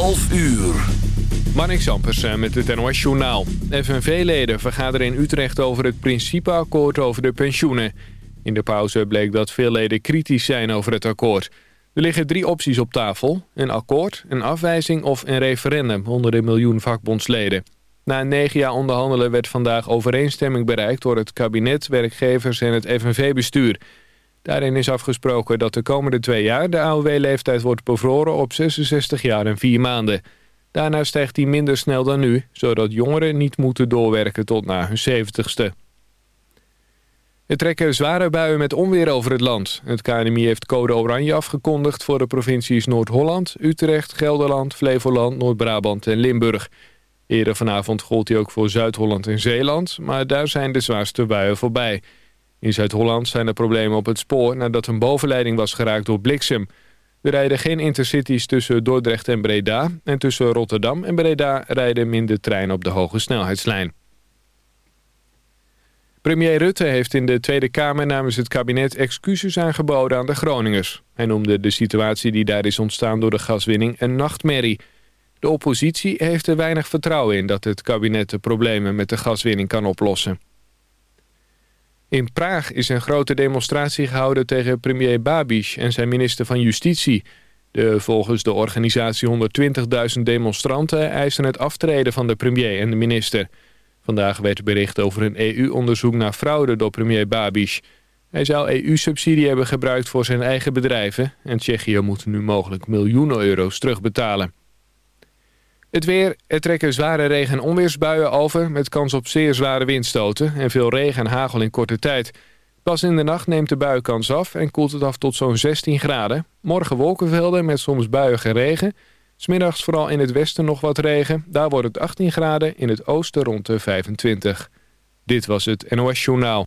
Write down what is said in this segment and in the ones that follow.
11 uur. Marnik Sampers eh, met het NOS Journaal. FNV-leden vergaderen in Utrecht over het principeakkoord over de pensioenen. In de pauze bleek dat veel leden kritisch zijn over het akkoord. Er liggen drie opties op tafel. Een akkoord, een afwijzing of een referendum onder de miljoen vakbondsleden. Na negen jaar onderhandelen werd vandaag overeenstemming bereikt... door het kabinet, werkgevers en het FNV-bestuur... Daarin is afgesproken dat de komende twee jaar de AOW-leeftijd wordt bevroren op 66 jaar en 4 maanden. Daarna stijgt die minder snel dan nu, zodat jongeren niet moeten doorwerken tot na hun 70ste. Er trekken zware buien met onweer over het land. Het KNMI heeft code oranje afgekondigd voor de provincies Noord-Holland, Utrecht, Gelderland, Flevoland, Noord-Brabant en Limburg. Eerder vanavond gold hij ook voor Zuid-Holland en Zeeland, maar daar zijn de zwaarste buien voorbij. In Zuid-Holland zijn er problemen op het spoor nadat een bovenleiding was geraakt door bliksem. Er rijden geen intercities tussen Dordrecht en Breda... en tussen Rotterdam en Breda rijden minder treinen op de hoge snelheidslijn. Premier Rutte heeft in de Tweede Kamer namens het kabinet excuses aangeboden aan de Groningers. Hij noemde de situatie die daar is ontstaan door de gaswinning een nachtmerrie. De oppositie heeft er weinig vertrouwen in dat het kabinet de problemen met de gaswinning kan oplossen. In Praag is een grote demonstratie gehouden tegen premier Babiš en zijn minister van Justitie. De volgens de organisatie 120.000 demonstranten eisen het aftreden van de premier en de minister. Vandaag werd bericht over een EU-onderzoek naar fraude door premier Babiš. Hij zou EU-subsidie hebben gebruikt voor zijn eigen bedrijven... en Tsjechië moet nu mogelijk miljoenen euro's terugbetalen. Het weer, er trekken zware regen- en onweersbuien over... met kans op zeer zware windstoten en veel regen en hagel in korte tijd. Pas in de nacht neemt de buienkans af en koelt het af tot zo'n 16 graden. Morgen wolkenvelden met soms buiige regen. Smiddags vooral in het westen nog wat regen. Daar wordt het 18 graden, in het oosten rond de 25. Dit was het NOS Journaal.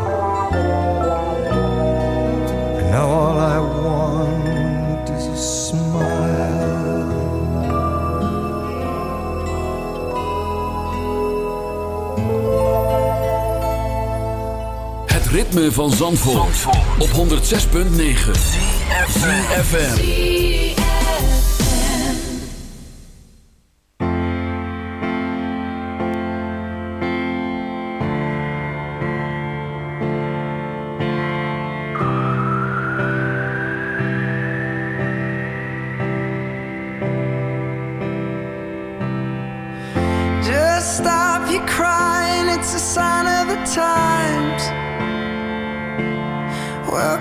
ritme van Zandvoort, Zandvoort. op 106.9 CFFM Just stop your crying, it's a sign of the times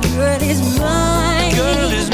the girl is mine. Girl is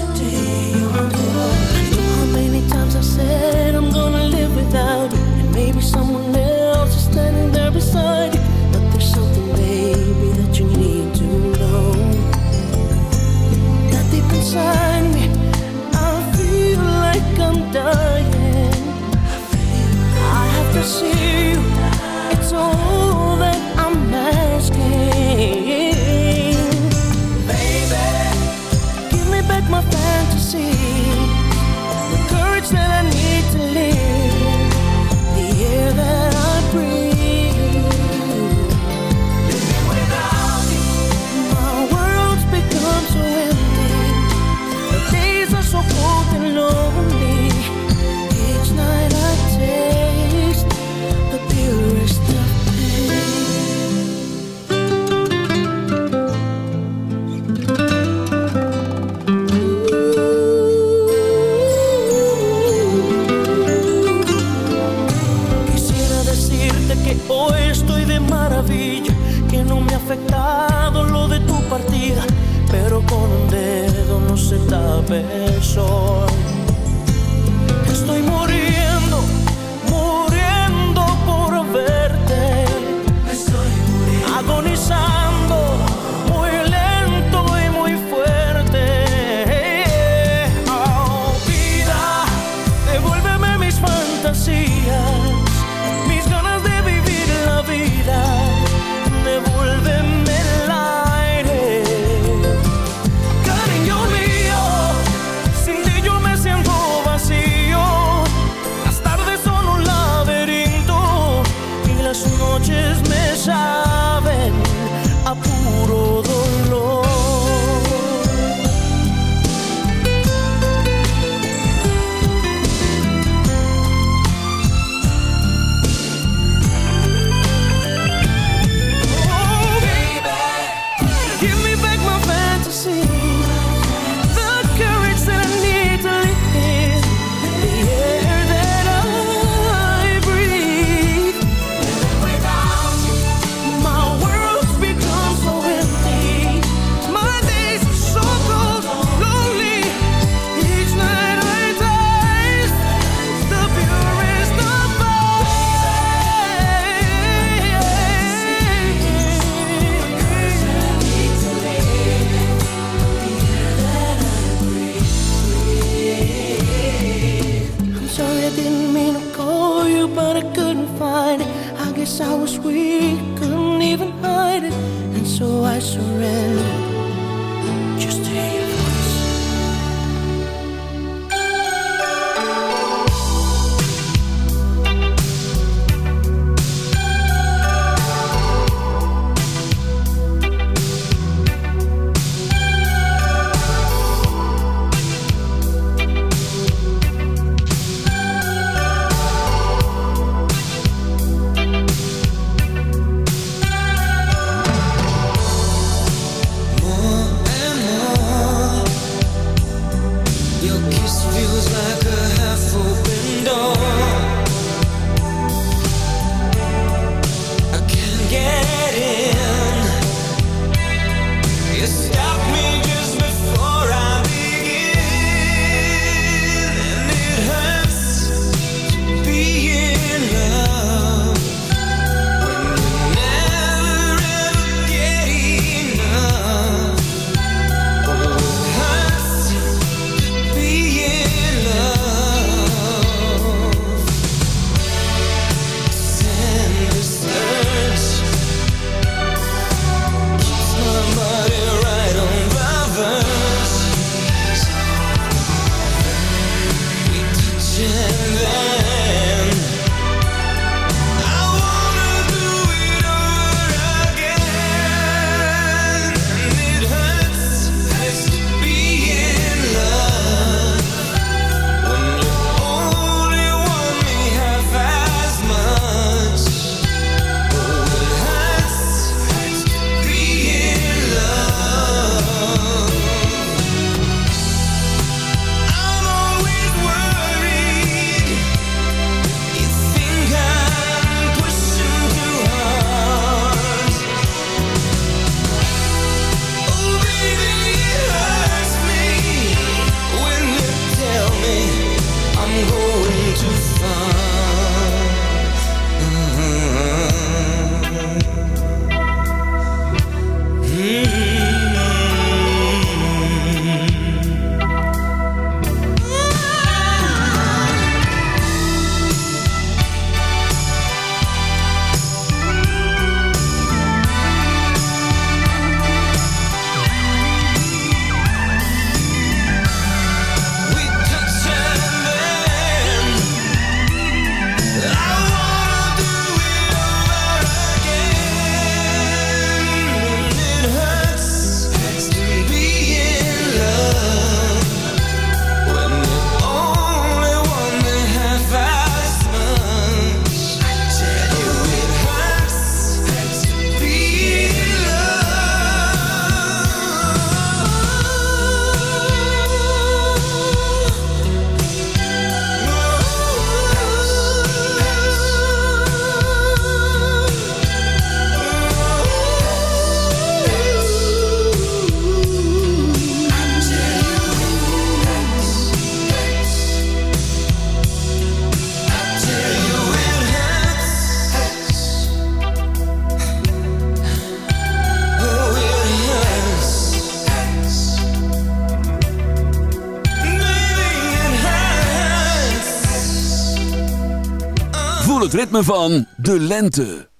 ritme van de lente.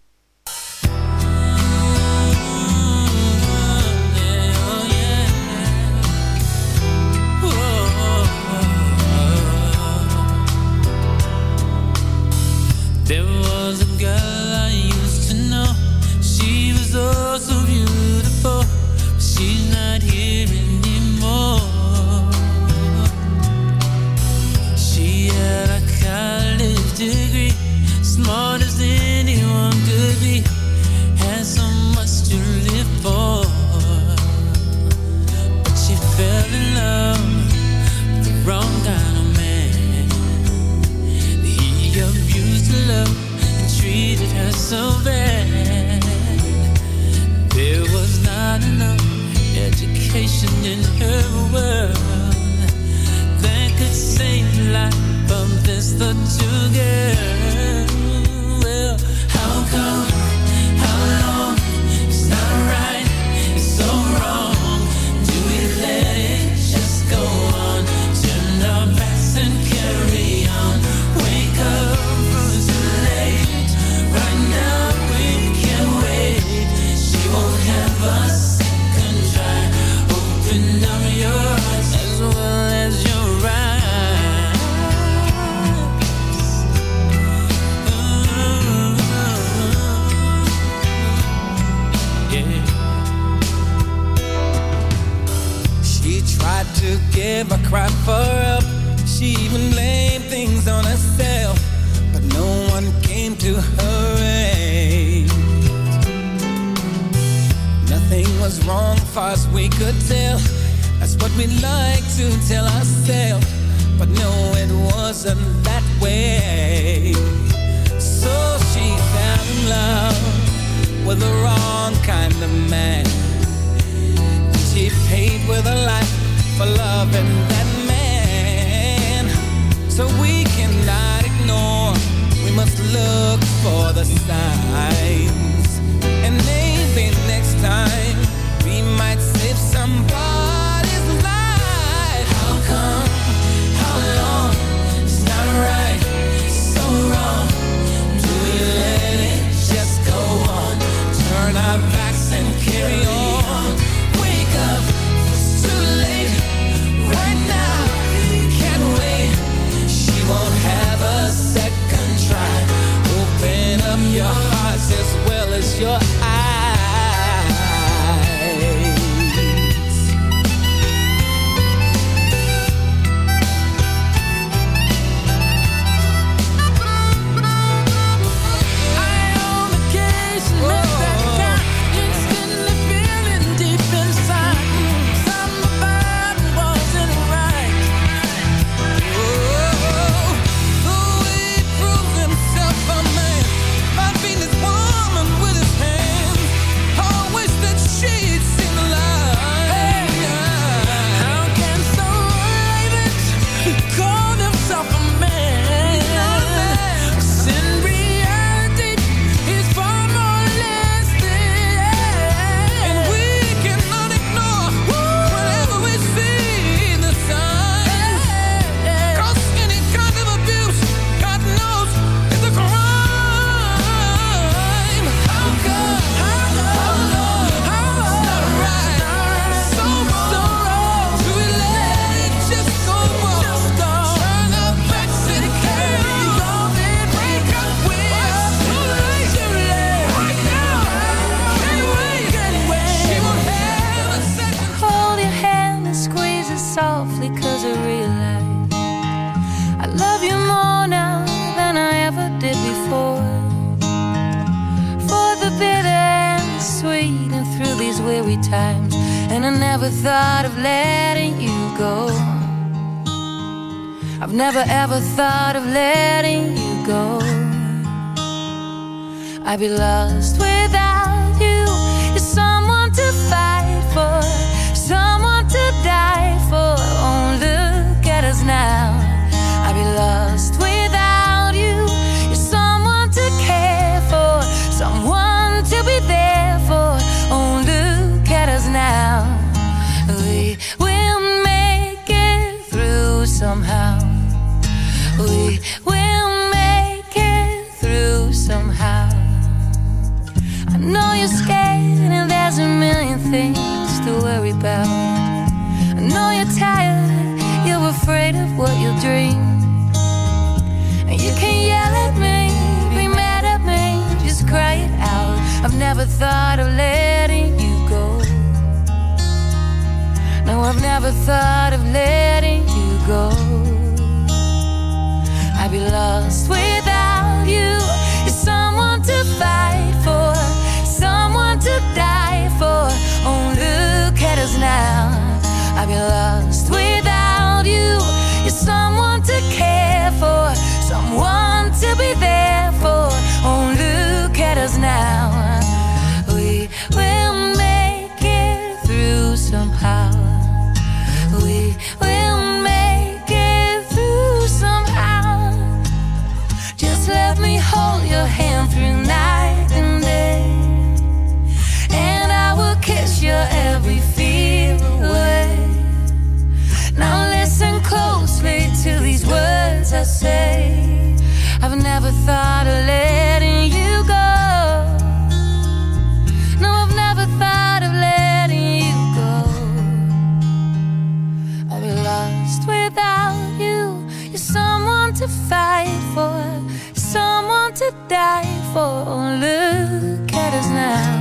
So bad, There was not enough education in her world that could save life from this the two girls. Would blame things on herself, but no one came to her aid. Nothing was wrong, far as we could tell. That's what we like to tell ourselves, but no, it wasn't that way. So she fell in love with the wrong kind of man. She paid with her life for loving that so we cannot ignore. We must look for the signs. your eyes thought of letting you go. No, I've never thought of letting you go. I'd be lost without. say I've never thought of letting you go. No, I've never thought of letting you go. I'll be lost without you. You're someone to fight for, someone to die for. Oh, look at us now.